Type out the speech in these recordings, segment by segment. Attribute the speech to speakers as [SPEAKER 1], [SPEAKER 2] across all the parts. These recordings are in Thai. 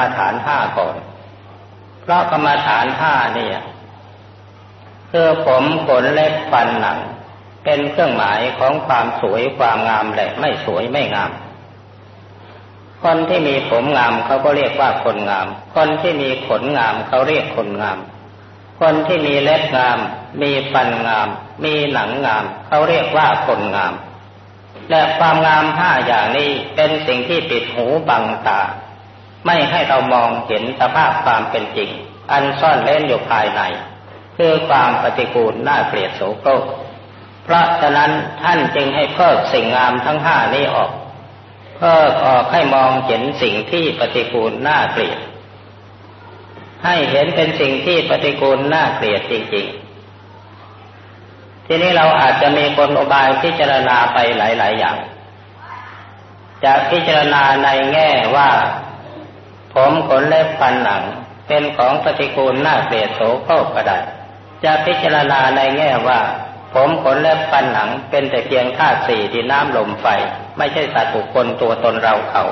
[SPEAKER 1] กรรมฐานห้าก่อน เพราะกรรมฐานห้าเนี่ยคือผมขนเล็บฟันหนัง เป็นเครื่องหมายของความสวยความงามและไม่สวยไม่งาม คนที่มีผมงามเขาก็เรียกว่าคนงาม คนที่มีขนงามเขาเรียกคนงาม คนที่มีเล็บงาม มีฟันงาม มีหนังงาม เขาเรียกว่าคนงาม และความงามห้าอย่างนี้เป็นสิ่งที่ปิดหูบังตา ไม่ให้เรามองเห็นสภาพความเป็นจริง อันซ่อนเล่นอยู่ภายในคือความปฏิกูลน่าเกลียดโสโครกเพราะฉะนั้นท่านจึงให้เพิกสิ่งงามทั้งห้านี้ออกเพิกออกให้มองเห็นสิ่งที่ปฏิกูลน่าเกลียด ให้เห็นเป็นสิ่งที่ปฏิกูลน่าเกลียดจริงๆ ทีนี้เราอาจจะมีคนอบายพิจารณาไปหลาย ๆ อย่าง จะพิจารณาในแง่ว่า ผมขนเล็บฟันหนัง เป็นของปฏิกูลน่าเกลียดโสโครกก็ได้จะพิจารณาในแง่ว่า ผมขนเล็บฟันหนัง เป็นแต่เพียงธาตุสี่ที่น้ำลมไฟ ไม่ใช่สัตว์บุคคลตัวตนเราเขา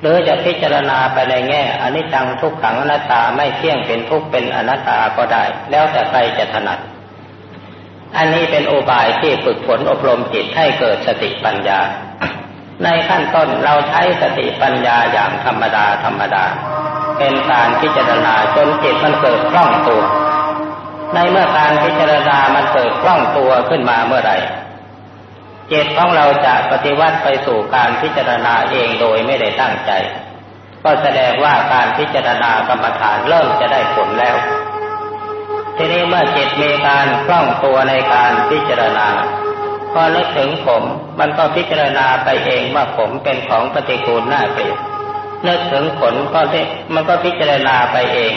[SPEAKER 1] หรือจะพิจารณาไปในแง่อนิจจังทุกขังอนัตตาไม่เที่ยงเป็นทุกเป็นอนัตตาก็ได้ แล้วแต่ใครจะถนัด อันนี้เป็นโอบายที่ฝึกฝนอบรมจิตให้เกิดสติปัญญา ในขั้นต้นเราใช้สติปัญญาอย่างธรรมดาธรรมดา เป็นการพิจารณาจนจิตมันเกิดคล่องตัว ในเมื่อการพิจารณามันเกิดคล่องตัวขึ้นมาเมื่อไหร่จิตของเราจะปฏิวัติไปสู่การพิจารณาเองโดยไม่ได้ตั้งใจ ก็แสดงว่าการพิจารณากรรมฐานเริ่มจะได้ผลแล้ว ทีนี้เมื่อจิตมีการคล่องตัวในการพิจารณา พอนึกถึงผมมันก็พิจารณาไปเองว่าผมเป็นของปฏิกูลน่าเกลียดนึกถึงผลก็มันก็พิจารณาไปเอง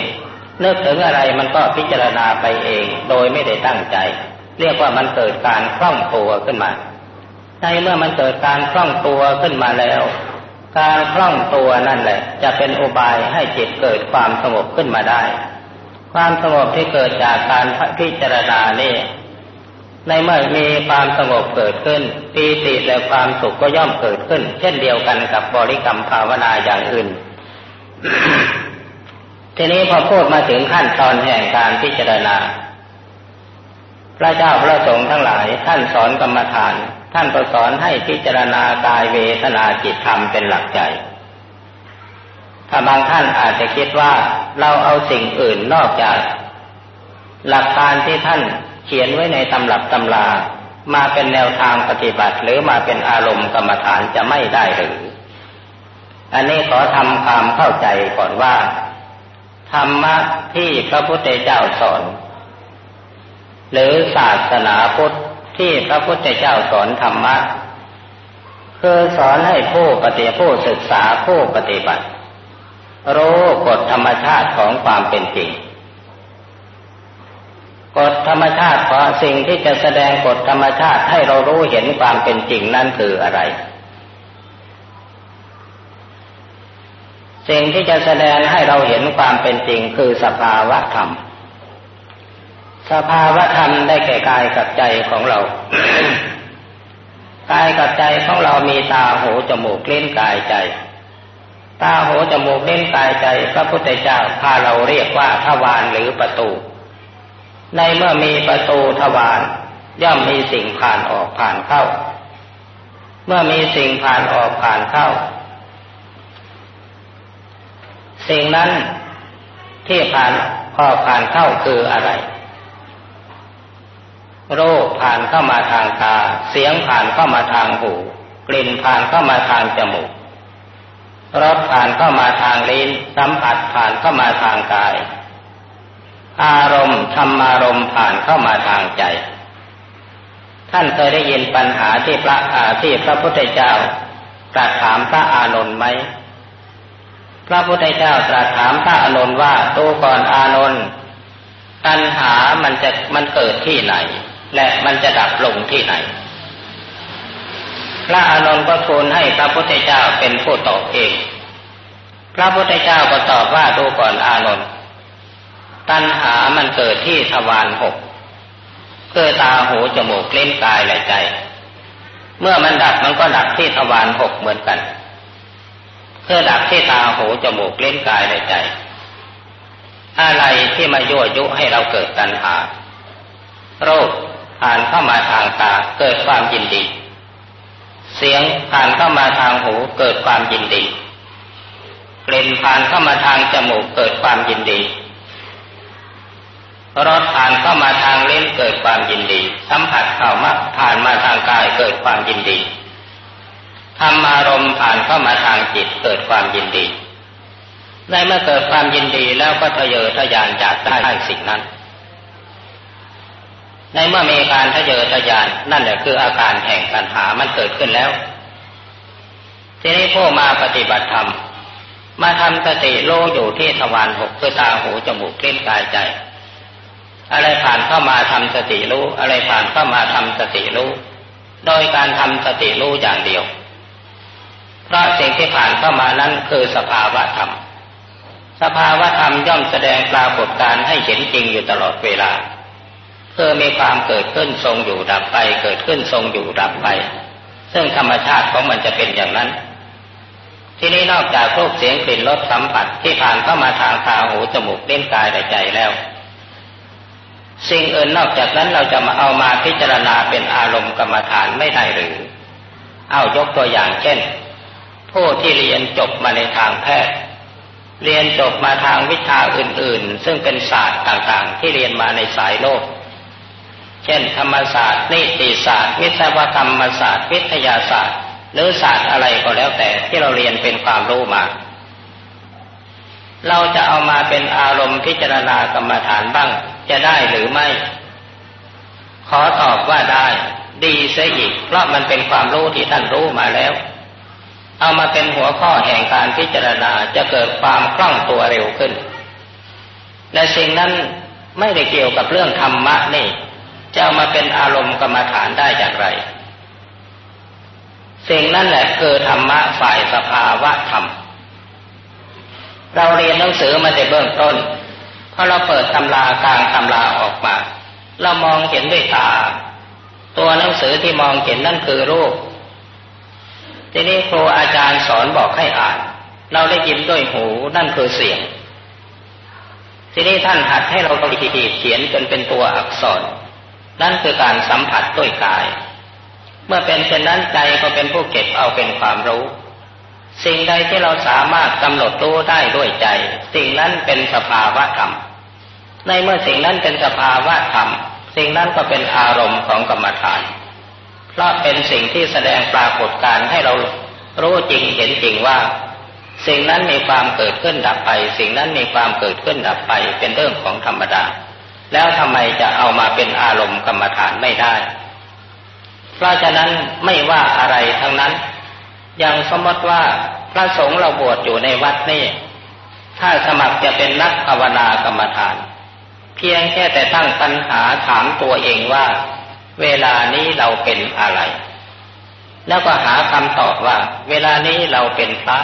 [SPEAKER 1] นึกถึงอะไรมันก็พิจารณาไปเอง โดยไม่ได้ตั้งใจ เรียกว่ามันเกิดการคล่องตัวขึ้นมาในเมื่อมันเกิดการคล่องตัวขึ้นมาแล้ว การคล่องตัวนั่นแหละ จะเป็นอุบายให้จิตเกิดความสงบขึ้นมาได้ ความสงบที่เกิดจากการพิจารณานี่ ในเมื่อมีความสงบเกิดขึ้นปีติและความสุขก็ย่อมเกิดขึ้น เช่นเดียวกันกับบริกรรมภาวนาอย่างอื่น ทีนี้พอพูดมาถึงขั้นตอนแห่งการพิจารณา พระเจ้าพระสงฆ์ทั้งหลายท่านสอนกรรมฐาน ท่านก็สอนให้พิจารณากายเวทนาจิตธรรมเป็นหลักใจถ้าบางท่านอาจจะคิดว่าเราเอาสิ่งอื่นนอกจาก หลักการที่ท่าน เขียนไว้ในตำรับตำรา มาเป็นแนวทางปฏิบัติหรือมาเป็นอารมณ์กรรมฐานจะไม่ได้หรือ อันนี้ขอทำความเข้าใจก่อนว่า ธรรมะที่พระพุทธเจ้าสอน หรือศาสนาพุทธที่พระพุทธเจ้าสอนธรรมะคือสอนให้ผู้ปฏิผู้ศึกษาผู้ปฏิบัติรู้กฎธรรมชาติของความเป็นจริง กฎธรรมชาติเพราะสิ่งที่จะแสดงกฎธรรมชาติให้เรารู้เห็นความเป็นจริงนั่นคืออะไร สิ่งที่จะแสดงให้เราเห็นความเป็นจริงคือสภาวะธรรม สภาวะธรรมได้แก่กายกับใจของเรา กายกับใจของเรามีตาหูจมูกเล่นกายใจ ตาหูจมูกเล่นกายใจ พระพุทธเจ้าพาเราเรียกว่าทวารหรือประตู ในเมื่อมีประตูทวารย่อมมีสิ่งผ่านออกผ่านเข้า เมื่อมีสิ่งผ่านออกผ่านเข้า สิ่งนั้นที่ผ่านพอกผ่านเข้าคืออะไร โรูปผ่านเข้ามาทางตา เสียงผ่านเข้ามาทางหู กลิ่นผ่านเข้ามาทางจมูกรสผ่านเข้ามาทางลิ้น สัมผัสผ่านเข้ามาทางกาย อารมณ์ธรรมารมณ์ผ่านเข้ามาทางใจ ท่านเคยได้ยินปัญหาที่พระอาที่พระพุทธเจ้าตรัสถามพระอานนท์ไหม พระพุทธเจ้าตรัสถามพระอานนท์ว่าตูก่อนอานนท์ตัณหามันจะมันเกิดที่ไหน และมันจะดับลงที่ไหน พระอานนท์ก็ทูลให้พระพุทธเจ้าเป็นผู้ตอบเอง พระพุทธเจ้าก็ตอบว่าดูก่อนอานนท์ ตัณหามันเกิดที่ทวารหกเกิดตาหูจมูกเล่นกายและใจ เมื่อมันดับมันก็ดับที่ทวารหกเหมือนกันเพื่อดับที่ตาหูจมูกเล่นกายในใจ อะไรที่มายั่วยุให้เราเกิดตัณหา โรคผ่านเข้ามาทางตาเกิดความยินดี เสียงผ่านเข้ามาทางหูเกิดความยินดี กลิ่นผ่านเข้ามาทางจมูกเกิดความยินดี รสผ่านเข้ามาทางลิ้นเกิดความยินดี สัมผัสเข้ามาผ่านมาทางกายเกิดความยินดีธรรมารมณ์ผ่านเข้ามาทางจิตเกิดความยินดีในเมื่อเกิดความยินดีแล้วก็ทะเยอทะยานอยากได้สิ่งนั้น ในเมื่อมีการทะเยอทะยานนั่นแหละคืออาการแห่งปัญหามันเกิดขึ้นแล้ว ทีนี้ผู้มาปฏิบัติธรรมมาทำสติโลอยู่ที่ทวารหกคือตาหูจมูกเล่นกายใจ อะไรผ่านเข้ามาทำสติรู้ อะไรผ่านเข้ามาทำสติรู้ โดยการทำสติรู้อย่างเดียว เพราะสิ่งที่ผ่านเข้ามานั้นคือสภาวะธรรม สภาวะธรรมย่อมแสดงปรากฏการให้เห็นจริงอยู่ตลอดเวลาเพื่อมีความเกิดขึ้นทรงอยู่ดับไป เกิดขึ้นทรงอยู่ดับไป ซึ่งธรรมชาติของมันจะเป็นอย่างนั้น ที่นี้นอกจากรูปเสียงกลิ่นรสสัมผัสที่ผ่านเข้ามาทางตาหูจมูกเล่นกายใจแล้ว สิ่งอื่นนอกจากนั้นเราจะมาเอามาพิจารณาเป็นอารมณ์กรรมฐานไม่ได้หรือ เอายกตัวอย่างเช่น ผู้ที่เรียนจบมาในทางแพทย์ เรียนจบมาทางวิชาอื่น ๆ ซึ่งเป็นศาสตร์ต่างๆ ที่เรียนมาในสายโลก เช่น ธรรมศาสตร์ นิติศาสตร์ วิศวกรรมศาสตร์ วิทยาศาสตร์ หรือศาสตร์อะไรก็แล้วแต่ที่เราเรียนเป็นความรู้มาเราจะเอามาเป็นอารมณ์พิจารณากรรมฐานบ้าง จะได้หรือไม่ ขอตอบว่าได้ ดีเสียอีก เพราะมันเป็นความรู้ที่ท่านรู้มาแล้ว เอามาเป็นหัวข้อแห่งการพิจารณาจะเกิดความคล่องตัวเร็วขึ้น และสิ่งนั้นไม่ได้เกี่ยวกับเรื่องธรรมะนี่ จะเอามาเป็นอารมณ์กรรมฐานได้อย่างไร สิ่งนั้นแหละคือธรรมะฝ่ายสภาวะธรรม เราเรียนหนังสือมาในเบื้องต้น พอเราเปิดตำรากลางตำราออกมา เรามองเห็นด้วยตา ตัวหนังสือที่มองเห็นนั่นคือรูป ทีนี้ครูอาจารย์สอนบอกให้อ่าน เราได้ยินด้วยหูนั่นคือเสียง ทีนี้ท่านหัดให้เราขีดเขียนจนเป็นตัวอักษร นั่นคือการสัมผัสด้วยกาย เมื่อเป็นเช่นนั้นใจก็เป็นผู้เก็บเอาเป็นความรู้ สิ่งใดที่เราสามารถกำหนดรู้ได้ด้วยใจ สิ่งนั้นเป็นสภาวะธรรม ในเมื่อสิ่งนั้นเป็นสภาวะธรรม สิ่งนั้นก็เป็นอารมณ์ของกรรมฐาน เพราะเป็นสิ่งที่แสดงปรากฏการให้เรารู้จริงเห็นจริงว่า สิ่งนั้นมีความเกิดขึ้นดับไป สิ่งนั้นมีความเกิดขึ้นดับไปเป็นเรื่องของธรรมดา แล้วทำไมจะเอามาเป็นอารมณ์กรรมฐานไม่ได้ เพราะฉะนั้นไม่ว่าอะไรทั้งนั้น อย่างสมมติว่าพระสงฆ์เราบวชอยู่ในวัดนี่ถ้าสมัครจะเป็นนักภาวนากรรมฐาน เพียงแค่แต่ตั้งปัญหาถามตัวเองว่า เวลานี้เราเป็นอะไร แล้วก็หาคำตอบว่า เวลานี้เราเป็นพระ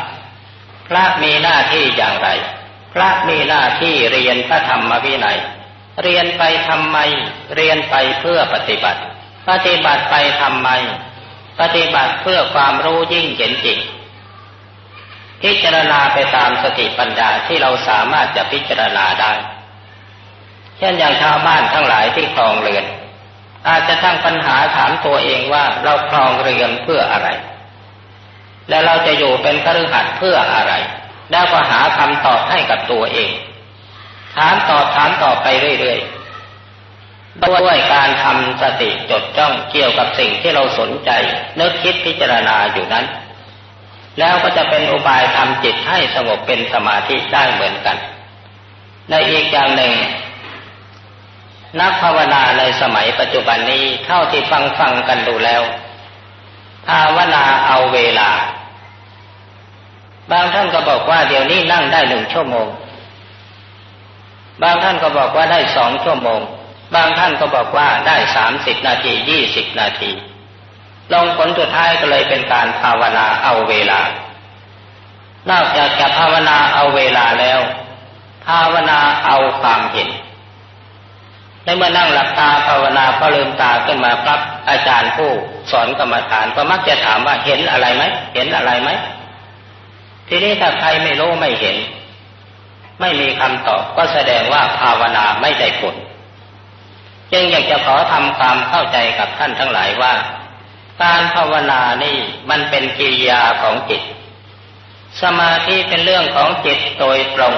[SPEAKER 1] พระมีหน้าที่อย่างไร พระมีหน้าที่เรียนพระธรรมวินัย เรียนไปทำไม เรียนไปเพื่อปฏิบัติ ปฏิบัติไปทำไม ปฏิบัติเพื่อความรู้ยิ่งเห็นจริงพิจารณาไปตามสติปัญญาที่เราสามารถจะพิจารณาได้ เช่นอย่างชาวบ้านทั้งหลายที่ครองเรือน อาจจะตั้งปัญหาถามตัวเองว่าเราครองเรือนเพื่ออะไร และเราจะอยู่เป็นคฤหัสถ์เพื่ออะไร แล้วก็หาคำตอบให้กับตัวเอง ถามตอบถามตอบไปเรื่อยๆ ด้วยการทำสติจดจ้องเกี่ยวกับสิ่งที่เราสนใจ นึกคิดพิจารณาอยู่นั้น แล้วก็จะเป็นอุบายทำจิตให้สงบเป็นสมาธิได้เหมือนกัน ในอีกอย่างหนึ่ง นักภาวนาในสมัยปัจจุบันนี้เท่าที่ฟังฟังกันดูแล้ว ภาวนาเอาเวลา บางท่านก็บอกว่าเดี๋ยวนี้นั่งได้หนึ่งชั่วโมง บางท่านก็บอกว่าได้สองชั่วโมง บางท่านก็บอกว่าได้สามสิบนาทียี่สิบนาทีลงผลสุดท้ายก็เลยเป็นการภาวนาเอาเวลา นอกจากจะภาวนาเอาเวลาแล้ว ภาวนาเอาความเห็นในเมื่อนั่งหลับตาภาวนาพอลืมตาขึ้นมาปั๊บอาจารย์ผู้สอนกรรมฐานก็มักจะถามว่าเห็นอะไรไหมเห็นอะไรไหมทีนี้ถ้าใครไม่รู้ไม่เห็น ไม่มีคำตอบก็แสดงว่าภาวนาไม่ได้ผล จึงอยากจะขอทำความเข้าใจกับท่านทั้งหลายว่า การภาวนานี่มันเป็นกิริยาของจิต สมาธิเป็นเรื่องของจิตโดยตรง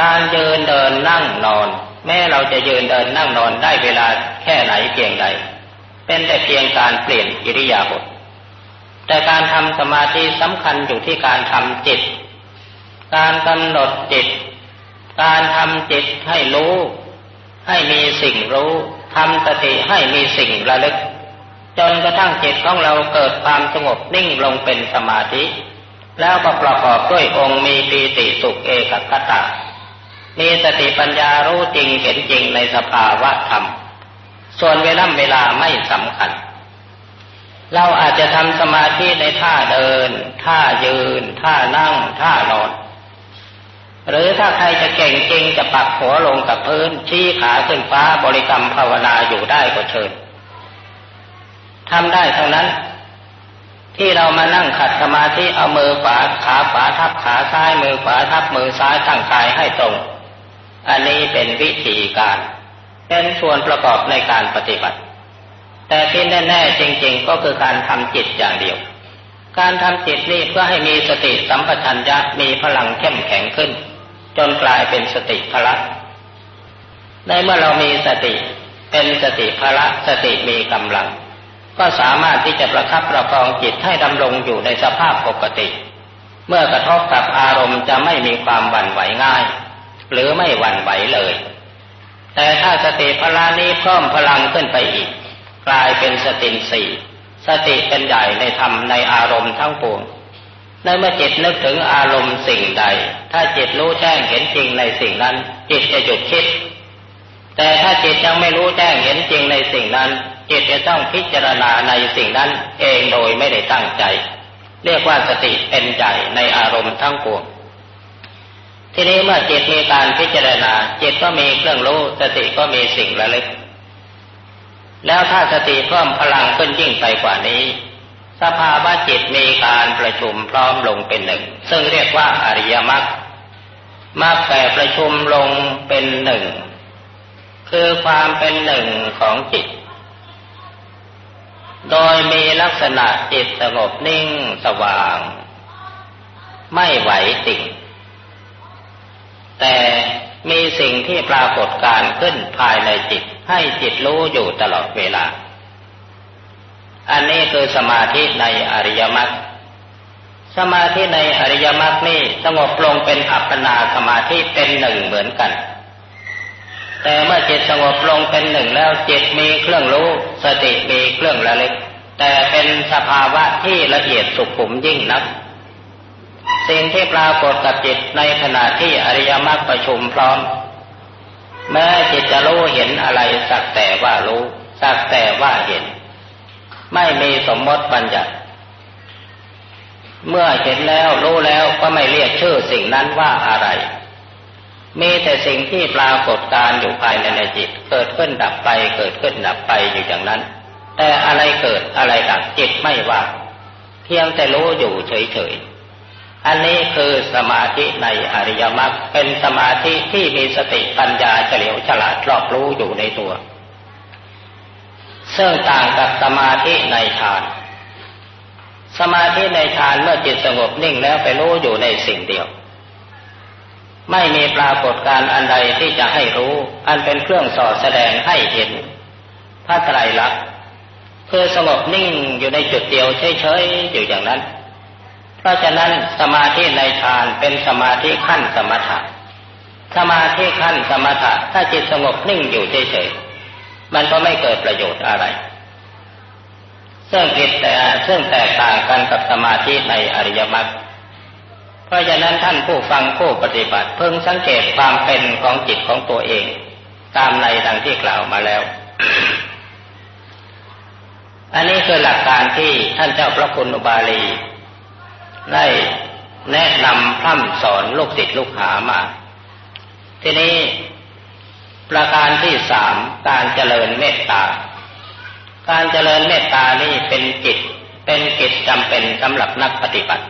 [SPEAKER 1] การยืนเดินนั่งนอน แม้เราจะยืนเดินนั่งนอนได้เวลาแค่ไหนเพียงใด เป็นแต่เพียงการเปลี่ยนกิริยาบทแต่การทำสมาธิสำคัญอยู่ที่การทำจิต การกำหนดจิต การทำจิตให้รู้ ให้มีสิ่งรู้ทำสติให้มีสิ่งระลึก จนกระทั่งจิตของเราเกิดความสงบนิ่งลงเป็นสมาธิ แล้วก็ประกอบด้วยองค์มีปีติสุขเอกคตามีสติปัญญารู้จริงเห็นจริงในสภาวะธรรม ส่วนเวลาเวลาไม่สำคัญ เราอาจจะทำสมาธิในท่าเดิน ท่ายืน ท่านั่ง ท่านอน หรือถ้าใครจะเก่งจริงจะปักหัวลงกับพื้น ชี้ขาขึ้นฟ้าบริกรรมภาวนาอยู่ได้ก็เชิญทำได้เท่านั้น ที่เรามานั่งขัดสมาธิเอามือขวาขาขวาทับขาซ้ายมือขวาทับมือซ้ายตั้งกายให้ตรง อันนี้เป็นวิธีการ เป็นส่วนประกอบในการปฏิบัติ แต่ที่แน่ ๆ จริง ๆ ก็คือการทำจิตอย่างเดียวการทำจิตนี่เพื่อให้มีสติสัมปชัญญะมีพลังเข้มแข็งขึ้น จนกลายเป็นสติพละในเมื่อเรามีสติเป็นสติพละสติมีกำลัง ก็สามารถที่จะประคับประคองจิตให้ดำรงอยู่ในสภาพปกติ เมื่อกระทบกับอารมณ์จะไม่มีความหวั่นไหวง่าย หรือไม่หวั่นไหวเลย แต่ถ้าสติพละนี้เพิ่มพลังขึ้นไปอีก กลายเป็นสติสี่สติเป็นใหญ่ในธรรมในอารมณ์ทั้งปวง ในเมื่อจิตนึกถึงอารมณ์สิ่งใด ถ้าจิตรู้แจ้งเห็นจริงในสิ่งนั้น จิตจะหยุดคิด แต่ถ้าจิตยังไม่รู้แจ้งเห็นจริงในสิ่งนั้น จิตจะต้องพิจารณาในสิ่งนั้น เองโดยไม่ได้ตั้งใจ เรียกว่าสติเป็นใหญ่ในอารมณ์ทั้งปวงทีนี้เมื่อจิตมีการพิจารณา จิตก็มีเครื่องรู้สติก็มีสิ่งระลึก แล้วถ้าสติเพิ่มพลังขึ้นยิ่งไปกว่านี้ สภาวะจิตมีการประชุมพร้อมลงเป็นหนึ่ง ซึ่งเรียกว่าอริยมรรคมรรคแต่ประชุมลงเป็นหนึ่ง คือความเป็นหนึ่งของจิต โดยมีลักษณะจิตสงบนิ่งสว่าง ไม่ไหวติ่ง แต่มีสิ่งที่ปรากฏการขึ้นภายในจิตให้จิตรู้อยู่ตลอดเวลา อันนี้คือสมาธิในอริยมรรค สมาธิในอริยมรรคนี่สงบลงเป็นอัปปนาสมาธิเป็นหนึ่งเหมือนกัน แต่เมื่อจิตสงบลงเป็นหนึ่งแล้วจิตมีเครื่องรู้สติมีเครื่องระลึก แต่เป็นสภาวะที่ละเอียดสุขุมยิ่งนัก สิ่งที่ปรากฏกับจิตในขณะที่อริยมรรคประชุมพร้อม แม้จิตจะรู้เห็นอะไรสักแต่ว่ารู้สักแต่ว่าเห็น ไม่มีสมมติบัญญัติ เมื่อเห็นแล้วรู้แล้วก็ไม่เรียกชื่อสิ่งนั้นว่าอะไร มีแต่สิ่งที่ปรากฏการอยู่ภายในในจิต เกิดขึ้นดับไป เกิดขึ้นดับไปอยู่อย่างนั้น แต่อะไรเกิดอะไรดับจิตไม่ว่า เพียงแต่รู้อยู่เฉยๆอันนี้คือสมาธิในอริยมรรคเป็นสมาธิที่มีสติปัญญาเฉลียวฉลาดรอบรู้อยู่ในตัว ซึ่งต่างกับสมาธิในฌาน สมาธิในฌานเมื่อจิตสงบนิ่งแล้วไปรู้อยู่ในสิ่งเดียว ไม่มีปรากฏการอันใดที่จะให้รู้ อันเป็นเครื่องสอดแสดงให้เห็นพระไตรลักษณ์คือสงบนิ่งอยู่ในจุดเดียวเฉยๆอยู่อย่างนั้น เพราะฉะนั้นสมาธิในฌานเป็นสมาธิขั้นสมถะสมาธิขั้นสมถะถ้าจิตสงบนิ่งอยู่เฉยๆ มันก็ไม่เกิดประโยชน์อะไร ซึ่งผิดแต่ซึ่งแตกต่างกันกับสมาธิในอริยมรรคเพราะฉะนั้นท่านผู้ฟังผู้ปฏิบัติเพิ่งสังเกตความเป็นของจิตของตัวเอง ตามในดังที่กล่าวมาแล้ว อันนี้คือหลักการที่ท่านเจ้าพระคุณอุบาลี ได้แนะนำพร่ำสอนลูกศิษย์ลูกหามา ทีนี้ ประการที่สามการเจริญเมตตา การเจริญเมตตานี่เป็นกิจเป็นกิจจำเป็นสำหรับนักปฏิบัติ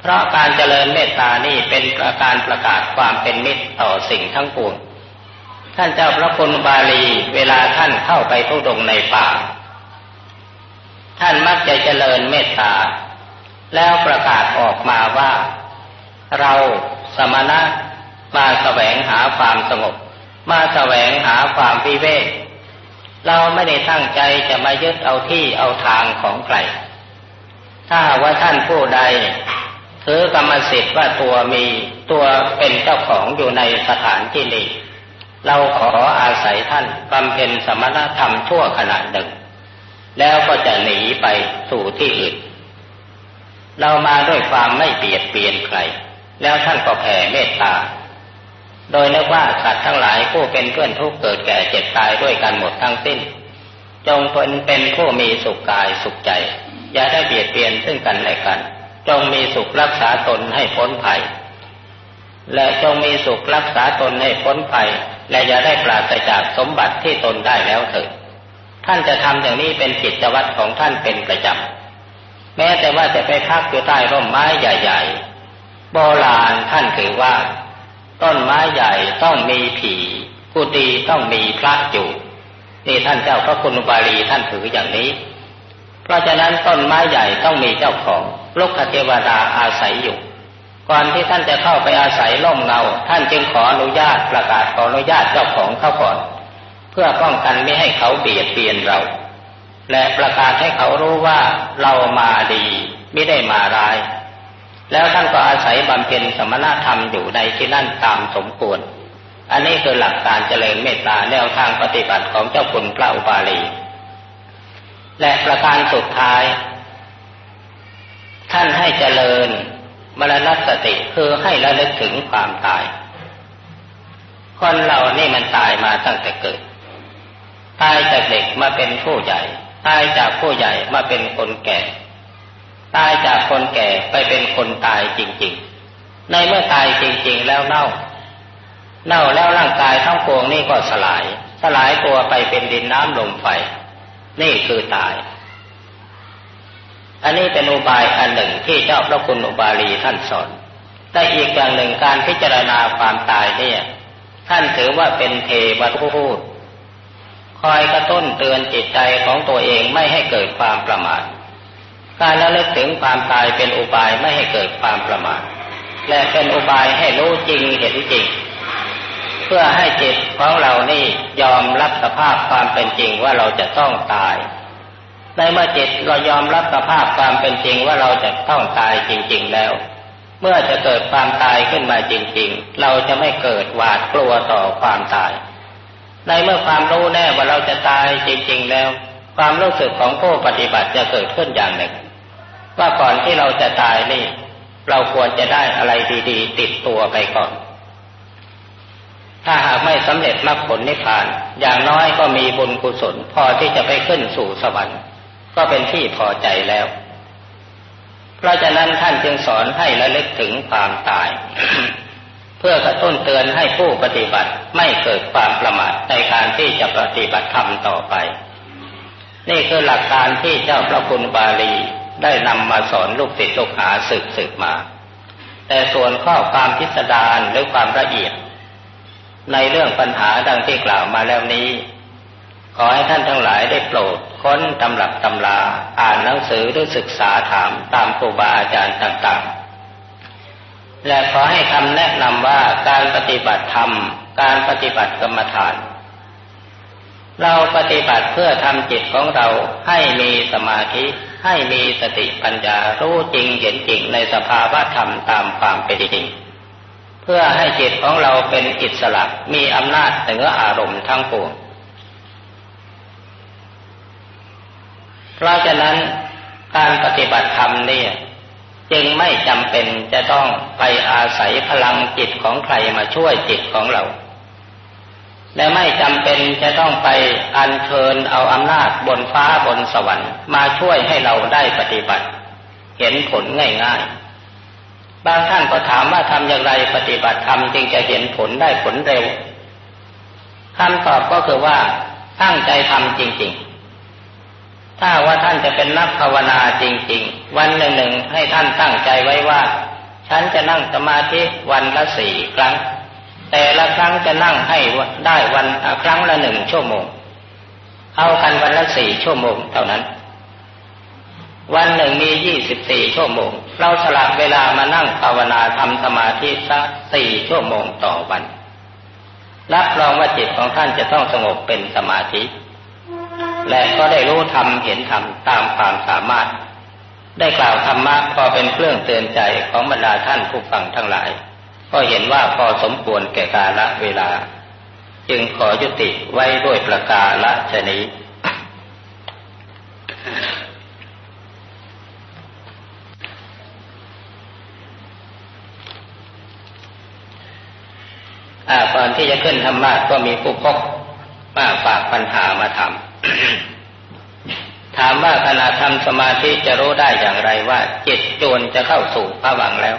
[SPEAKER 1] เพราะการเจริญเมตตานี่เป็นการประกาศความเป็นมิตรต่อสิ่งทั้งปวง ท่านเจ้าพระคุณบาลีเวลาท่านเข้าไปทุดงในป่า ท่านมักจะเจริญเมตตา แล้วประกาศออกมาว่า เราสมณะมาแสวงหาความสงบ มาแสวงหาความวิเวกเราไม่ได้ตั้งใจจะมายึดเอาที่เอาทางของใคร ถ้าว่าท่านผู้ใดถือกรรมสิทธิ์ว่าตัวมีตัวเป็นเจ้าของอยู่ในสถานที่นี้ เราขออาศัยท่านบำเพ็ญสมณธรรมชั่วขณะหนึ่ง แล้วก็จะหนีไปสู่ที่อื่น เรามาด้วยความไม่เบียดเบียนใคร แล้วท่านก็แผ่เมตตา โดยนึกว่าสัตว์ทั้งหลายผู้เป็นเพื่อนทุกเกิดแก่เจ็บตายด้วยกันหมดทั้งสิ้น จงเป็นเป็นผู้มีสุขกายสุขใจ อย่าได้เบียดเบียนซึ่งกันและกัน จงมีสุขรักษาตนให้พ้นภัย และจงมีสุขรักษาตนให้พ้นภัย และอย่าได้ปราศจากสมบัติที่ตนได้แล้วเถิดท่านจะทำอย่างนี้เป็นกิจวัตรของท่านเป็นประจำแม้แต่ว่าจะไปพักอยู่ใต้ร่มไม้ใหญ่ ๆ โบราณท่านถือว่า ต้นไม้ใหญ่ต้องมีผีกุฏิต้องมีพระอยู่นี่ท่านเจ้าพระคุณบาลีท่านถืออย่างนี้ เพราะฉะนั้นต้นไม้ใหญ่ต้องมีเจ้าของลูกเทวดาอาศัยอยู่ ก่อนที่ท่านจะเข้าไปอาศัยร่มเงาท่านจึงขออนุญาตประกาศขออนุญาตเจ้าของเขาก่อน เพื่อป้องกันไม่ให้เขาเบียดเบียนเรา และประกาศให้เขารู้ว่าเรามาดีไม่ได้มาร้าย แล้วท่านก็อาศัยบำเพ็ญสมณธรรมอยู่ในที่นั่นตามสมควร อันนี้คือหลักการเจริญเมตตาแนวทางปฏิบัติของเจ้าคุณพระอุบาลี และประการสุดท้าย ท่านให้เจริญมรณสติคือให้ระลึกถึงความตาย คนเรานี่มันตายมาตั้งแต่เกิด ตายจากเด็กมาเป็นผู้ใหญ่ ตายจากผู้ใหญ่มาเป็นคนแก่ ตายจากคนแก่ไปเป็นคนตายจริง ๆ ในเมื่อตายจริง ๆ แล้วเน่า เน่าแล้วร่างกายทั้งปวงนี่ก็สลาย สลายตัวไปเป็นดินน้ำลมไฟ นี่คือตาย อันนี้เป็นอุบายอันหนึ่งที่เจ้าพระคุณอุบาลีท่านสอนแต่อีกอย่างหนึ่งการพิจารณาความตายเนี่ย ท่านถือว่าเป็นเทวทูตคอยกระตุ้นเตือนจิตใจของตัวเองไม่ให้เกิดความประมาท การระลึกถึงความตายเป็นอุบายไม่ให้เกิดความประมาทและเป็นอุบายให้รู้จริงเห็นจริง เพื่อให้จิตของเรานี่ยอมรับสภาพความเป็นจริงว่าเราจะต้องตาย ในเมื่อจิตเรายอมรับสภาพความเป็นจริงว่าเราจะต้องตายจริง ๆแล้ว เมื่อจะเกิดความตายขึ้นมาจริง ๆ เราจะไม่เกิดหวาดกลัวต่อความตาย ในเมื่อความรู้แน่ว่าเราจะตายจริง ๆ แล้ว ความรู้สึกของผู้ปฏิบัติจะเกิดขึ้นอย่างหนึ่ง ว่าก่อนที่เราจะตายนี่ เราควรจะได้อะไรดี ๆ ติดตัวไปก่อน ถ้าหากไม่สำเร็จมรรคผลนิพพาน อย่างน้อยก็มีบุญกุศล พอที่จะไปขึ้นสู่สวรรค์ ก็เป็นที่พอใจแล้ว เพราะฉะนั้นท่านจึงสอนให้ระลึกถึงความตาย เพื่อกระตุ้นเตือนให้ผู้ปฏิบัติไม่เกิดความประมาทในการที่จะปฏิบัติธรรมต่อไป นี่คือหลักการที่เจ้าพระคุณบาลี ได้นำมาสอนลูกศิษย์ลูกหาสืบสืบมา แต่ส่วนข้อความพิสดารหรือความละเอียด ในเรื่องปัญหาดังที่กล่าวมาแล้วนี้ ขอให้ท่านทั้งหลายได้โปรดค้นตำรับตำราอ่านหนังสือหรือศึกษาถามตามครูบาอาจารย์ต่างๆ และขอให้คำแนะนำว่าการปฏิบัติธรรม การปฏิบัติกรรมฐานเราปฏิบัติเพื่อทำจิตของเราให้มีสมาธิ ให้มีสติปัญญารู้จริงเห็นจริงในสภาวะธรรมตามความเป็นจริง เพื่อให้จิตของเราเป็นอิสระมีอำนาจเหนืออารมณ์ทั้งปวงเพราะฉะนั้นการปฏิบัติธรรมนี่จึงไม่จำเป็นจะต้องไปอาศัยพลังจิตของใครมาช่วยจิตของเรา และไม่จำเป็นจะต้องไปอัญเชิญเอาอำนาจบนฟ้าบนสวรรค์มาช่วยให้เราได้ปฏิบัติ เห็นผลง่ายๆ บางท่านก็ถามว่าทำอย่างไรปฏิบัติธรรมจึงจะเห็นผลได้ผลเร็วคำตอบก็คือว่าตั้งใจทำจริง ๆถ้าว่าท่านจะเป็นนักภาวนาจริง ๆ วันหนึ่งหนึ่งให้ท่านตั้งใจไว้ว่า ฉันจะนั่งสมาธิวันละสี่ครั้ง แต่ละครั้งจะนั่งให้ได้วันครั้งละหนึ่งชั่วโมง เอากันวันละสี่ชั่วโมงเท่านั้น วันหนึ่งมียี่สิบสี่ชั่วโมง เราสลับเวลามานั่งภาวนาทำสมาธิสักสี่ชั่วโมงต่อวัน รับรองว่าจิตของท่านจะต้องสงบเป็นสมาธิ และก็ได้รู้ธรรมเห็นธรรมตามความสามารถ ได้กล่าวธรรมะพอเป็นเครื่องเตือนใจของบรรดาท่านผู้ฟังทั้งหลาย ก็เห็นว่าพอสมควรแก่กาลเวลา จึงขอยุติไว้ด้วยประกาละชนี้ ก่อนที่จะขึ้นธรรมะก็มีผู้พกมาฝากปัญหามาทำถามว่าขณะทำสมาธิจะรู้ได้อย่างไรว่า จิตจวนจะเข้าสู่ภวังแล้ว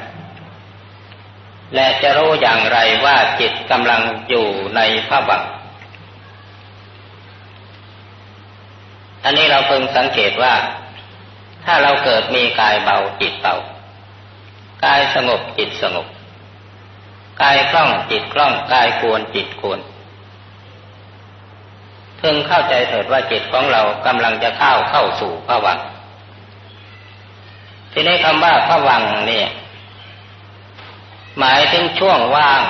[SPEAKER 1] และจะรู้อย่างไรว่าจิตกำลังอยู่ในภวังอันนี้เราเพิ่งสังเกตว่า ถ้าเราเกิดมีกายเบาจิตเบากายสงบจิตสงบกายคล่องจิตคล่องกายควรจิตควรพึงเข้าใจเถิดว่าจิตของเรากำลังจะเข้าเข้าสู่พระวังทีนี้คำว่าพระวังเนี่ย หมายถึงช่วงว่าง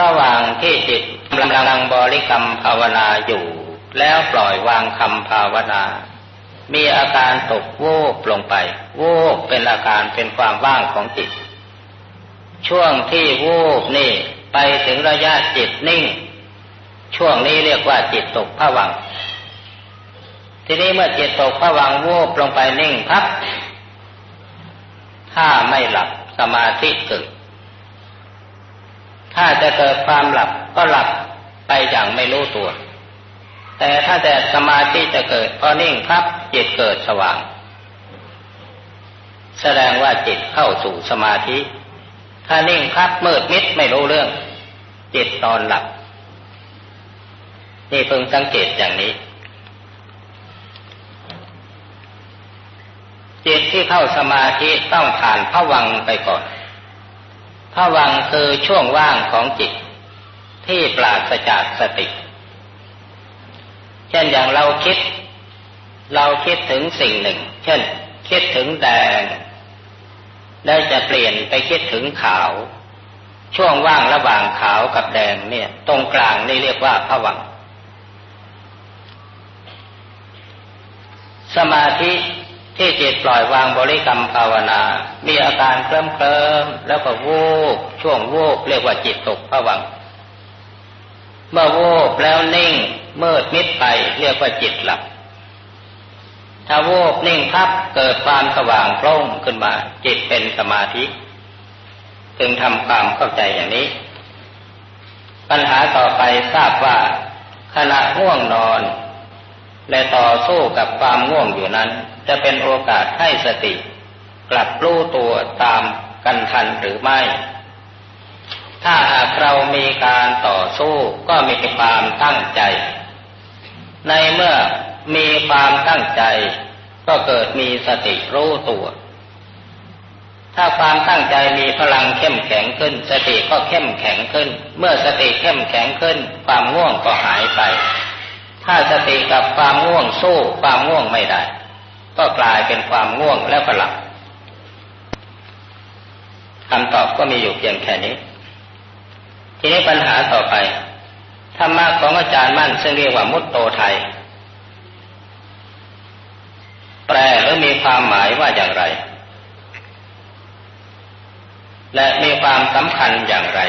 [SPEAKER 1] ระหว่างที่จิตกำลังบริกรรมภาวนาอยู่ แล้วปล่อยวางคำภาวนา มีอาการตกโวบลงไป โวบเป็นอาการเป็นความว่างของจิต ช่วงที่โวบนี่ไปถึงระยะจิตนิ่ง ช่วงนี้เรียกว่าจิตตกผวัง ทีนี้เมื่อจิตตกผวังวูบลงไปนิ่งพับถ้าไม่หลับ สมาธิเกิด ถ้าจะเกิดความหลับก็หลับไปอย่างไม่รู้ตัว แต่ถ้าแต่สมาธิจะเกิดพอนิ่งพับจิตเกิดสว่าง แสดงว่าจิตเข้าสู่สมาธิ ถ้านิ่งพับมืดมิดไม่รู้เรื่อง จิตตอนหลับ นี่เพิ่งสังเกตอย่างนี้ จิต ที่เข้าสมาธิต้องผ่านพระวังไปก่อนพระวังคือช่วงว่างของจิต ที่ปราศจากสติ เช่นอย่างเราคิด เราคิดถึงสิ่งหนึ่ง เช่น คิดถึงแดง ได้จะเปลี่ยนไปคิดถึงขาว ช่วงว่างระหว่างขาวกับแดงเนี่ย ตรงกลางนี่เรียกว่าพระวังสมาธิ ที่จิตปล่อยวางบริกรรมภาวนา มีอาการเคลิ้มเคลิมแล้วก็วูบช่วงวูบเรียกว่าจิตตกผวัง เมื่อวูบแล้วนิ่งเมื่อมิดไปเรียกว่าจิตหลับ ถ้าวูบนิ่งพับเกิดความสว่างโปร่งขึ้นมา จิตเป็นสมาธิ จึงทำความเข้าใจอย่างนี้ ปัญหาต่อไปทราบว่า ขณะง่วงนอน และต่อสู้กับความง่วงอยู่นั้น จะเป็นโอกาสให้สติ กลับรู้ตัวตามกันทันหรือไม่ ถ้าหากเรามีการต่อสู้ก็มีความตั้งใจ ในเมื่อมีความตั้งใจ ก็เกิดมีสติรู้ตัว ถ้าความตั้งใจมีพลังเข้มแข็งขึ้น สติก็เข้มแข็งขึ้น เมื่อสติเข้มแข็งขึ้น ความง่วงก็หายไป ถ้าสติกับความง่วงสู้ความง่วงไม่ได้ ก็กลายเป็นความง่วงแล้วก็หลับคำตอบก็มีอยู่เพียงแค่นี้ ทีนี้ปัญหาต่อไปธรรมะของอาจารย์มั่นซึ่งเรียกว่ามุตโตไทย แปลหรือมีความหมายว่าอย่างไร และมีความสำคัญอย่างไร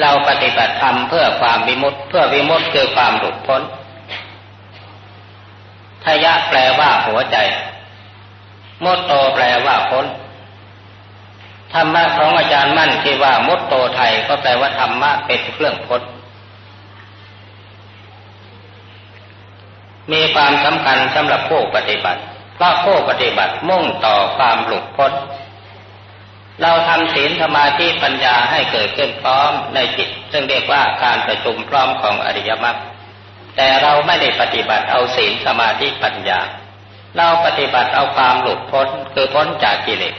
[SPEAKER 1] เราปฏิบัติธรรมเพื่อความวิมุตเพื่อวิมุตคือความหลุดพ้น ทยะแปลว่าหัวใจมุตโตแปลว่าพ้นธรรมะของอาจารย์มั่นที่ว่ามุตโตไทยก็แปลว่าธรรมะเป็นเครื่องพ้นมีความสำคัญสำหรับผู้ปฏิบัติ เพราะผู้ปฏิบัติมุ่งต่อความหลุดพ้น เราทำศีลสมาธิปัญญาให้เกิดขึ้นพร้อมในจิต ซึ่งเรียกว่าการประชุมพร้อมของอริยมรรค แต่เราไม่ได้ปฏิบัติเอาศีลสมาธิปัญญา เราปฏิบัติเอาความหลุดพ้นคือพ้นจากกิเลส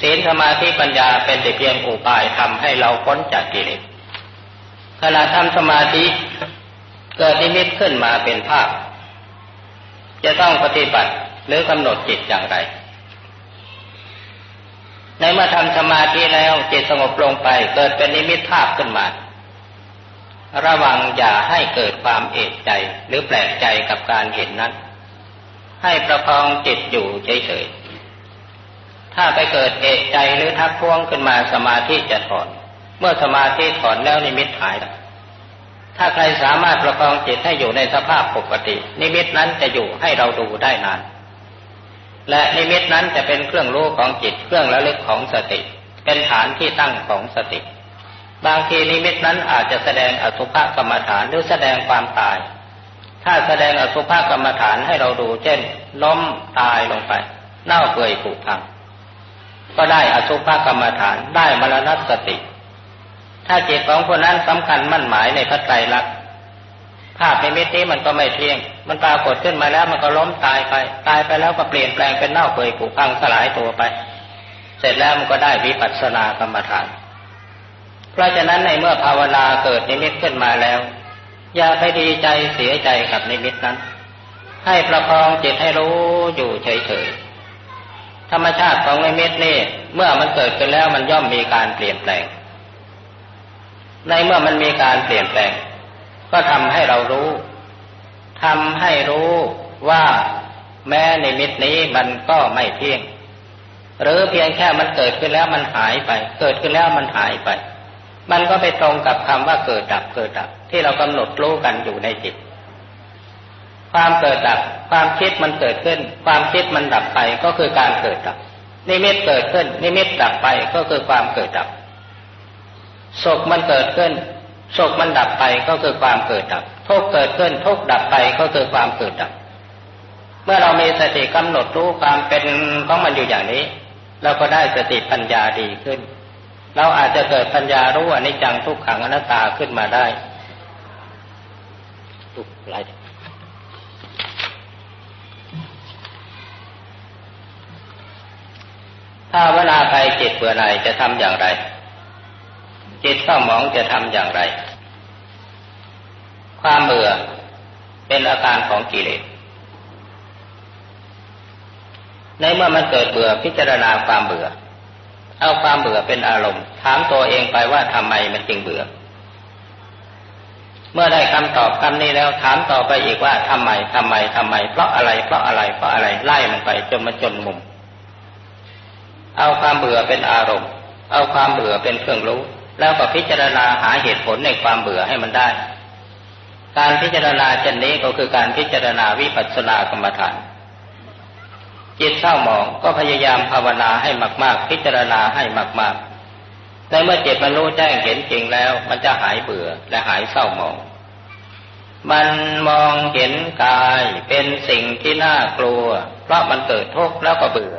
[SPEAKER 1] ศีลสมาธิปัญญาเป็นแต่เพียงอุบายทำให้เราพ้นจากกิเลสขณะทำสมาธิเกิดนิมิตขึ้นมาเป็นภาพ จะต้องปฏิบัติหรือกำหนดจิตอย่างไร ในเมื่อทำสมาธิแล้วจิตสงบลงไปเกิดเป็นนิมิตภาพขึ้นมา ระวังอย่าให้เกิดความเอกใจหรือแปลกใจกับการเห็นนั้น ให้ประคองจิตอยู่เฉยๆ ถ้าไปเกิดเอกใจหรือทักท้วงขึ้นมาสมาธิจะถอน เมื่อสมาธิถอนแล้วนิมิตหาย ถ้าใครสามารถประคองจิตให้อยู่ในสภาพปกติ นิมิตนั้นจะอยู่ให้เราดูได้นาน และนิมิตนั้นจะเป็นเครื่องรู้ของจิตเครื่องระลึกของสติ เป็นฐานที่ตั้งของสติ บางทีนิมิตนั้นอาจจะแสดงอสุภกรรมฐานหรือแสดงความตาย ถ้าแสดงอสุภกรรมฐานให้เราดู เช่น ล้มตายลงไป เน่าเปื่อยผุพัง ก็ได้อสุภกรรมฐานได้มรณสติ ถ้าจิตของคนนั้นสำคัญมั่นหมายในพระไตรลักษณ์ภาพในมิตนี้มันก็ไม่เที่ยง มันปรากฏขึ้นมาแล้วมันก็ล้มตายไป ตายไปแล้วก็เปลี่ยนแปลงเป็นเน่าเปื่อยผุพังสลายตัวไป เสร็จแล้วมันก็ได้วิปัสสนากรรมฐาน เพราะฉะนั้นในเมื่อภาวนาเกิดนิมิตขึ้นมาแล้ว อย่าไปดีใจเสียใจกับนิมิตนั้น ให้ประคองจิตให้รู้อยู่เฉยๆ ธรรมชาติของนิมิตนี่ เมื่อมันเกิดขึ้นแล้วมันย่อมมีการเปลี่ยนแปลง ในเมื่อมันมีการเปลี่ยนแปลง ก็ทำให้เรารู้ทำให้รู้ว่าแม้ในมิตนี้มันก็ไม่เที่ยง หรือเพียงแค่มันเกิดขึ้นแล้วมันหายไป เกิดขึ้นแล้วมันหายไป มันก็ไปตรงกับคำว่าเกิดดับเกิดดับ ที่เรากำหนดรู้กันอยู่ในจิต ความเกิดดับ ความคิดมันเกิดขึ้น ความคิดมันดับไปก็คือการเกิดดับ นิมิตเกิดขึ้น นิมิตดับไปก็คือความเกิดดับสุขมันเกิดขึ้นสุขมันดับไปก็คือความเกิดดับทุกเกิดขึ้นทุกดับไปก็คือความเกิดดับ เมื่อเรามีสติกำหนดรู้ความเป็นของมันอยู่อย่างนี้ เราก็ได้สติปัญญาดีขึ้น เราอาจจะเกิดปัญญารู้อนิจจังทุกขังอนัตตาขึ้นมาได้ทุกไรถ้าเวลาไปจิตเบื่อหน่ายจะทำอย่างไร จิตเศร้าหมองจะทำอย่างไร ความเบื่อเป็นอาการของกิเลสในเมื่อมันเกิดเบื่อพิจารณาความเบื่อ เอาความเบื่อเป็นอารมณ์ ถามตัวเองไปว่าทำไมมันจึงเบื่อ เมื่อได้คำตอบคำนี้แล้วถามต่อไปอีกว่าทำไมทำไมทำไม เพราะอะไรเพราะอะไรเพราะอะไรไล่มันไปจนมาจนมุม เอาความเบื่อเป็นอารมณ์ เอาความเบื่อเป็นเครื่องรู้ แล้วก็พิจารณาหาเหตุผลในความเบื่อให้มันได้ การพิจารณาเช่นนี้ก็คือการพิจารณาวิปัสสนากรรมฐาน จิตเศร้าหมองก็พยายามภาวนาให้มากๆ พิจารณาให้มากๆในเมื่อจิตมันรู้แจ้งเห็นจริงแล้ว มันจะหายเบื่อและหายเศร้าหมอง มันมองเห็นกายเป็นสิ่งที่น่ากลัว เพราะมันเกิดทุกข์แล้วก็เบื่อ